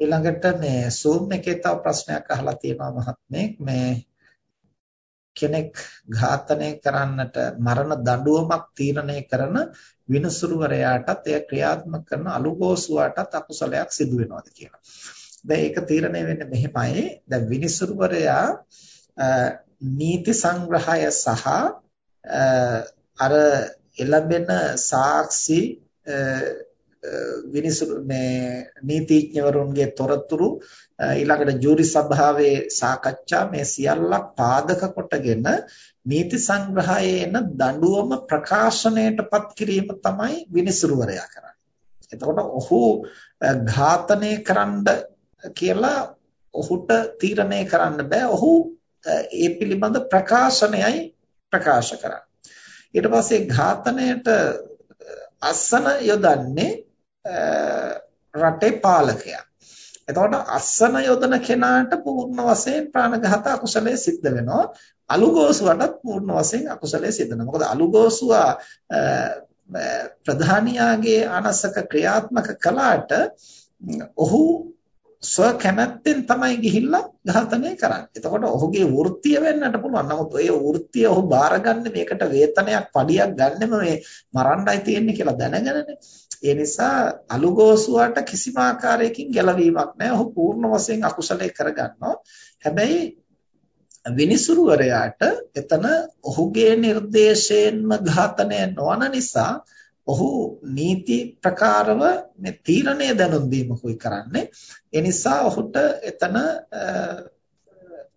ඊළඟට මේ Zoom එකේ තව ප්‍රශ්නයක් අහලා තියෙනවා මහත්මයෙක් මේ කෙනෙක් ඝාතනය කරන්නට මරණ දඬුවමක් තීරණය කරන විනසුරුවරයාටත් එය ක්‍රියාත්මක කරන අලුගෝසුවාටත් අකුසලයක් සිදු වෙනවාද කියලා. දැන් ඒක තීරණය වෙන්නේ මෙහෙමයි. දැන් විනිසුරුවරයා නීති සංග්‍රහය සහ අර එළඹෙන සාක්ෂි විනිසුරු මේ නීතිඥවරුන්ගේ තොරතුරු ඊළඟට ජූරි සභාවේ සාකච්ඡා මේ සියල්ලක් පාදක කොටගෙන නීති සංග්‍රහයේ එන දඬුවම ප්‍රකාශනයටපත් කිරීම තමයි විනිසුරුවරයා කරන්නේ. එතකොට ඔහු ඝාතනය කරන්න කියලා ඔහුට තීරණය කරන්න බෑ. ඔහු ඒ පිළිබඳ ප්‍රකාශනයයි ප්‍රකාශ කරන්නේ. ඊට පස්සේ ඝාතනයට අස්සන යොදන්නේ රටේ පාලකයා. එතකොට අස්සන යොදන කෙනාට පූර්ණ වශයෙන් ප්‍රාණඝාත අකුසලයේ සිද්ධ වෙනවා. අලුගෝසුවටත් පූර්ණ වශයෙන් අකුසලයේ සිද්ධ වෙනවා. මොකද අලුගෝසුවා ප්‍රධානියාගේ අනසක ක්‍රියාත්මක කළාට ඔහු ස්ව කැමැත්තෙන් තමයි ගිහිල්ලා ඝාතනය කරන්නේ. එතකොට ඔහුගේ වෘත්තිය වෙන්නට පුළුවන්. නමුත් ඒ වෘත්තිය ඔහු බාරගන්නේ මේකට වේතනයක් පඩියක් ගන්නෙම මේ මරන්නයි තියෙන්නේ කියලා දැනගෙනනේ. ඒ නිසා අලුගෝසුවට කිසිම ආකාරයකින් ගැලවීමක් නැහැ. ඔහු පූර්ණ වශයෙන් අකුසලයේ කරගන්නවා. හැබැයි විනිසුරුවරයාට එතන ඔහුගේ නිර්දේශයෙන්ම ඝාතනය නොවන නිසා ඔහු නීති ප්‍රකාරව මේ තීරණය දැනුම් දීමකුයි කරන්නේ. ඒ නිසා ඔහුට එතන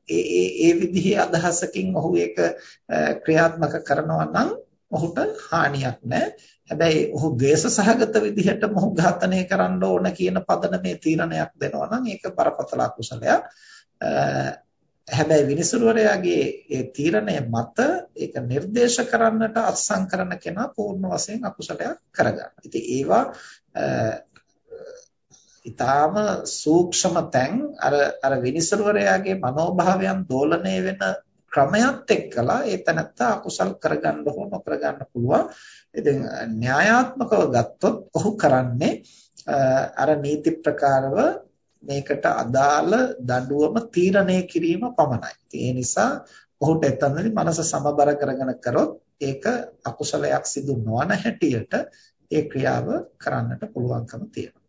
ඒ ඒ ඒ විදිහේ අදහසකින් ඔහු ඒක ක්‍රියාත්මක කරනවා නම් ඔහුට හානියක් නැහැ. හැබැයි ඔහු ද්වේෂ සහගත විදිහට මොහු ඝාතනය කරන්න ඕන කියන පදනමේ තීරණයක් දෙනවා නම් ඒක බරපතල අකුසලයක්. හැබැයි විනිසුරුවරයාගේ ඒ තීරණය මත ඒක නිර්දේශ කරන්නට අත්සන් කරන කෙනා පූර්ණ වශයෙන් අකුසලයක් කරගන්නවා. ඉතින් ඒවා ඊටාම සූක්ෂම තැන් අර අර විනිසුරුවරයාගේ මනෝභාවයන් දෝලණය වෙන ක්‍රමයක් එක්කලා ඒ තනත්තා අකුසල් කරගන්න හෝ නොකරගන්න පුළුවන්. ඉතින් න්‍යායාත්මකව ගත්තොත් ඔහු කරන්නේ අර නීති ප්‍රකාරව මේකට අදාළ දඬුවම තීරණය කිරීම පමණයි. ඒ නිසා ඔහුට එතනදී මනස සමබර කරගෙන කරොත් ඒක අකුසලයක් සිදු නොවන හැටියට ඒ ක්‍රියාව කරන්නට පුළුවන්කම තියෙනවා.